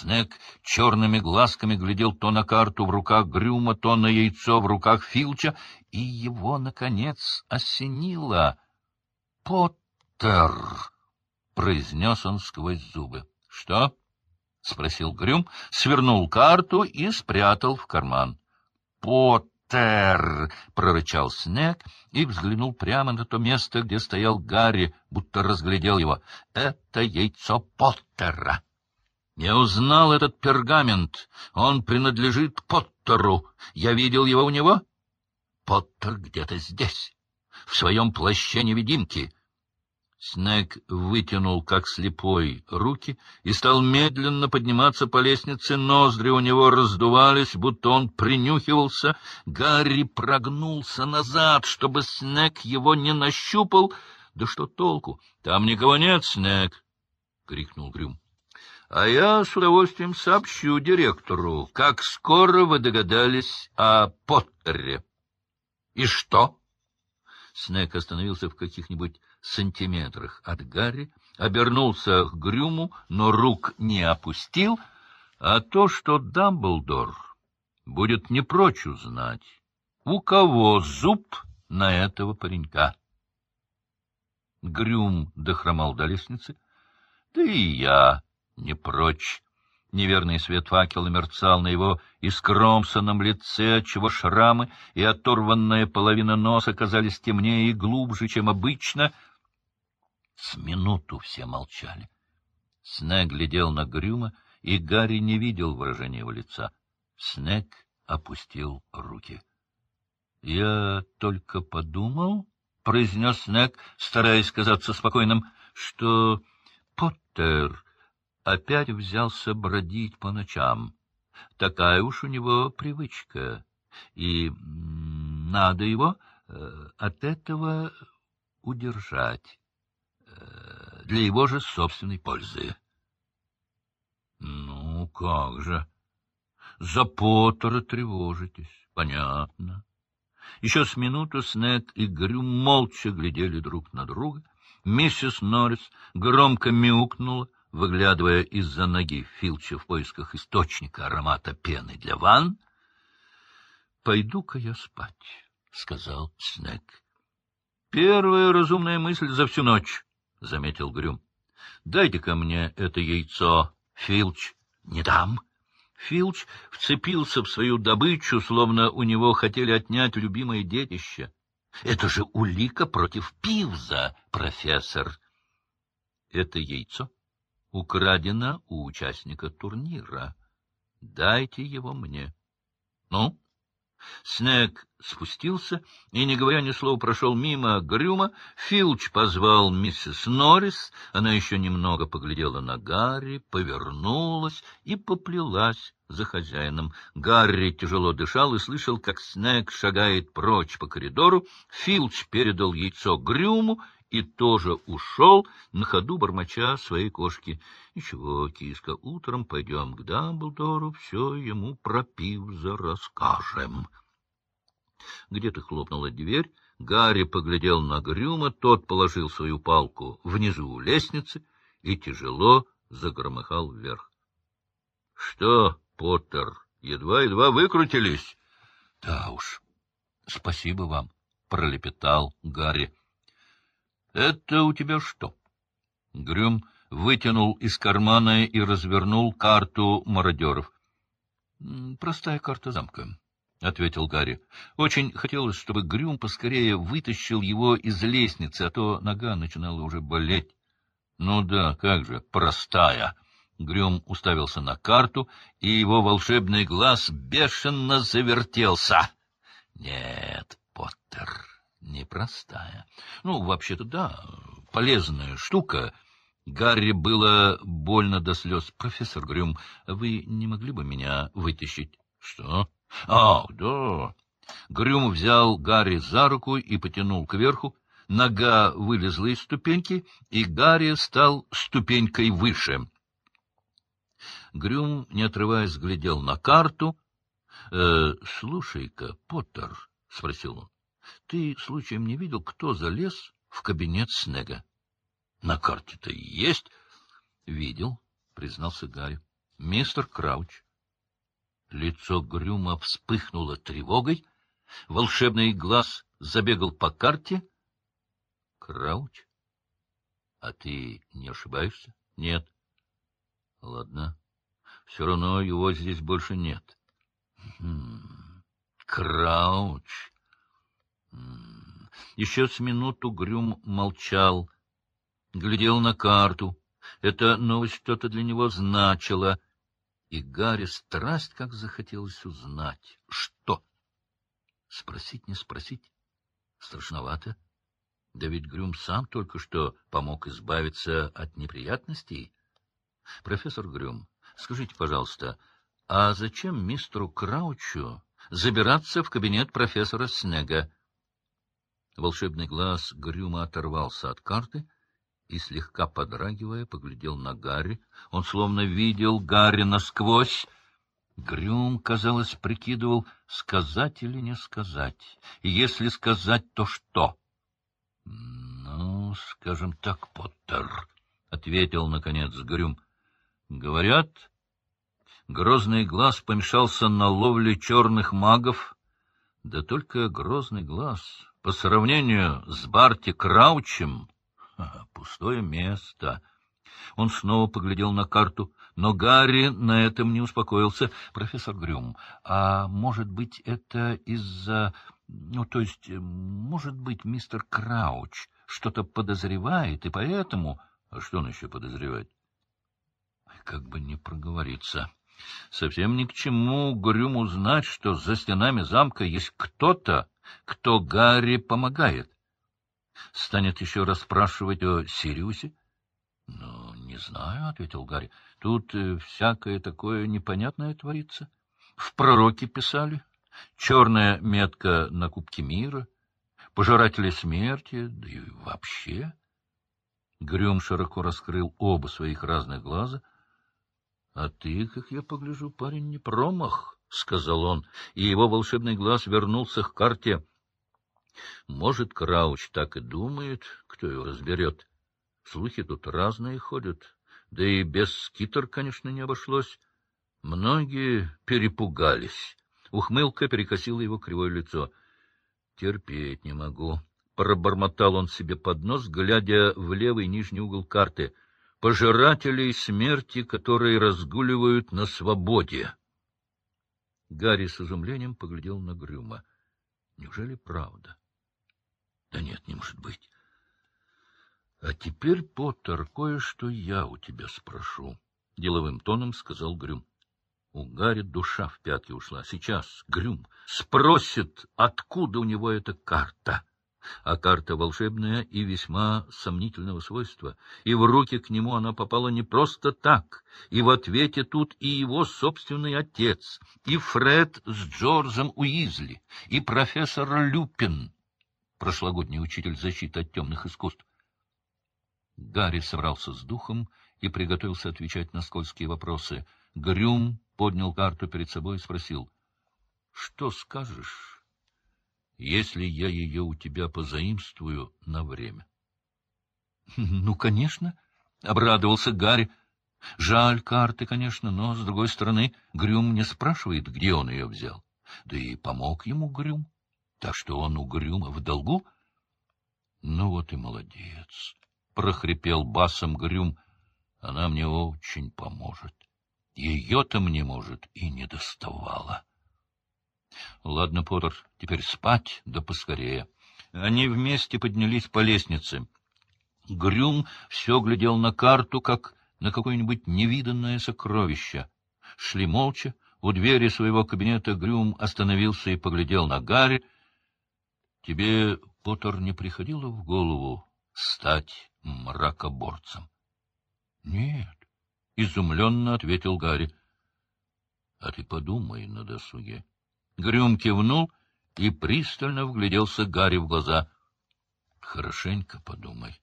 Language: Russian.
Снег черными глазками глядел то на карту в руках Грюма, то на яйцо в руках Филча, и его, наконец, осенило. — Поттер! — произнес он сквозь зубы. — Что? — спросил Грюм, свернул карту и спрятал в карман. — Поттер! — прорычал Снег и взглянул прямо на то место, где стоял Гарри, будто разглядел его. — Это яйцо Поттера! Я узнал этот пергамент. Он принадлежит Поттеру. Я видел его у него. Поттер где-то здесь, в своем плаще-невидимке. Снег вытянул, как слепой, руки и стал медленно подниматься по лестнице. Ноздри у него раздувались, будто он принюхивался. Гарри прогнулся назад, чтобы Снег его не нащупал. — Да что толку? Там никого нет, Снег! — крикнул Грюм. — А я с удовольствием сообщу директору, как скоро вы догадались о Поттере. — И что? Снег остановился в каких-нибудь сантиметрах от Гарри, обернулся к Грюму, но рук не опустил, а то, что Дамблдор будет не прочь узнать, у кого зуб на этого паренька. Грюм дохромал до лестницы, да и я не прочь. Неверный свет факела мерцал на его искромсанном лице, отчего шрамы и оторванная половина носа казались темнее и глубже, чем обычно — с минуту все молчали. Снег глядел на Грюма, и Гарри не видел выражения его лица. Снег опустил руки. — Я только подумал, — произнес Снег, стараясь казаться спокойным, — что Поттер опять взялся бродить по ночам. Такая уж у него привычка, и надо его э, от этого удержать для его же собственной пользы. — Ну, как же. За Поттера тревожитесь. Понятно. Еще с минуту Снег и Грю молча глядели друг на друга. Миссис Норрис громко мяукнула, выглядывая из-за ноги Филча в поисках источника аромата пены для ванн. — Пойду-ка я спать, — сказал Снег. — Первая разумная мысль за всю ночь. — заметил Грюм. — Дайте-ка мне это яйцо, Филч. — Не дам. Филч вцепился в свою добычу, словно у него хотели отнять любимое детище. — Это же улика против Пивза, профессор. Это яйцо украдено у участника турнира. Дайте его мне. — Ну? Снег спустился и, не говоря ни слова, прошел мимо Грюма. Филч позвал миссис Норрис. Она еще немного поглядела на Гарри, повернулась и поплелась за хозяином. Гарри тяжело дышал и слышал, как Снег шагает прочь по коридору. Филч передал яйцо Грюму и тоже ушел, на ходу бормоча своей кошки. — Ничего, киска, утром пойдем к Дамблдору, все ему пропив за расскажем. Где-то хлопнула дверь, Гарри поглядел на Грюма, тот положил свою палку внизу у лестницы и тяжело загромыхал вверх. — Что, Поттер, едва-едва выкрутились? — Да уж, спасибо вам, — пролепетал Гарри. — Это у тебя что? Грюм вытянул из кармана и развернул карту мародеров. — Простая карта замка, — ответил Гарри. Очень хотелось, чтобы Грюм поскорее вытащил его из лестницы, а то нога начинала уже болеть. — Ну да, как же, простая. Грюм уставился на карту, и его волшебный глаз бешено завертелся. — Нет, Поттер непростая. Ну, вообще-то, да, полезная штука. Гарри было больно до слез. Профессор Грюм, вы не могли бы меня вытащить? Что? Ах, да. Грюм взял Гарри за руку и потянул кверху. Нога вылезла из ступеньки, и Гарри стал ступенькой выше. Грюм, не отрываясь, глядел на карту. «Э, — Слушай-ка, Поттер, — спросил он, ты случаем не видел, кто залез в кабинет Снега? — На карте-то есть. — Видел, — признался Гарри. — Мистер Крауч. Лицо Грюма вспыхнуло тревогой, волшебный глаз забегал по карте. — Крауч? А ты не ошибаешься? — Нет. — Ладно. Все равно его здесь больше нет. Хм. Крауч. Еще с минуту Грюм молчал, глядел на карту. Эта новость что-то для него значила — и Гарри страсть как захотелось узнать, что. Спросить, не спросить? Страшновато. Да ведь Грюм сам только что помог избавиться от неприятностей. Профессор Грюм, скажите, пожалуйста, а зачем мистеру Краучу забираться в кабинет профессора Снега? Волшебный глаз Грюма оторвался от карты — и, слегка подрагивая, поглядел на Гарри. Он словно видел Гарри насквозь. Грюм, казалось, прикидывал, сказать или не сказать. Если сказать, то что? — Ну, скажем так, Поттер, — ответил, наконец, Грюм. — Говорят, грозный глаз помешался на ловле черных магов. Да только грозный глаз по сравнению с Барти Краучем Пустое место. Он снова поглядел на карту, но Гарри на этом не успокоился. — Профессор Грюм, а может быть, это из-за... Ну, то есть, может быть, мистер Крауч что-то подозревает, и поэтому... А что он еще подозревает? Как бы не проговориться. Совсем ни к чему Грюму знать, что за стенами замка есть кто-то, кто Гарри помогает. Станет еще расспрашивать о Сириусе? — Ну, не знаю, — ответил Гарри. — Тут э, всякое такое непонятное творится. В пророке писали. Черная метка на Кубке мира, пожиратели смерти, да и вообще. Грюм широко раскрыл оба своих разных глаза. — А ты, как я погляжу, парень, не промах, — сказал он, и его волшебный глаз вернулся к карте — может, Крауч так и думает, кто его разберет. Слухи тут разные ходят, да и без скитер, конечно, не обошлось. Многие перепугались. Ухмылка перекосила его кривое лицо. — Терпеть не могу. Пробормотал он себе под нос, глядя в левый нижний угол карты. Пожирателей смерти, которые разгуливают на свободе. Гарри с изумлением поглядел на Грюма. Неужели правда? Да нет, не может быть. А теперь, Поттер, кое-что я у тебя спрошу, — деловым тоном сказал Грюм. У Гарри душа в пятки ушла. Сейчас Грюм спросит, откуда у него эта карта. А карта волшебная и весьма сомнительного свойства, и в руки к нему она попала не просто так, и в ответе тут и его собственный отец, и Фред с Джорджем Уизли, и профессор Люпин прошлогодний учитель защиты от темных искусств. Гарри собрался с духом и приготовился отвечать на скользкие вопросы. Грюм поднял карту перед собой и спросил, — Что скажешь, если я ее у тебя позаимствую на время? — Ну, конечно, — обрадовался Гарри. — Жаль карты, конечно, но, с другой стороны, Грюм не спрашивает, где он ее взял. Да и помог ему Грюм. Так что он угрюмо в долгу? — Ну вот и молодец, — прохрипел басом Грюм. — Она мне очень поможет. Ее-то мне, может, и не доставала. — Ладно, Поттер, теперь спать, да поскорее. Они вместе поднялись по лестнице. Грюм все глядел на карту, как на какое-нибудь невиданное сокровище. Шли молча. У двери своего кабинета Грюм остановился и поглядел на Гарри, Тебе, Поттер, не приходило в голову стать мракоборцем? — Нет, — изумленно ответил Гарри. — А ты подумай на досуге. Грюм кивнул и пристально вгляделся Гарри в глаза. — Хорошенько подумай.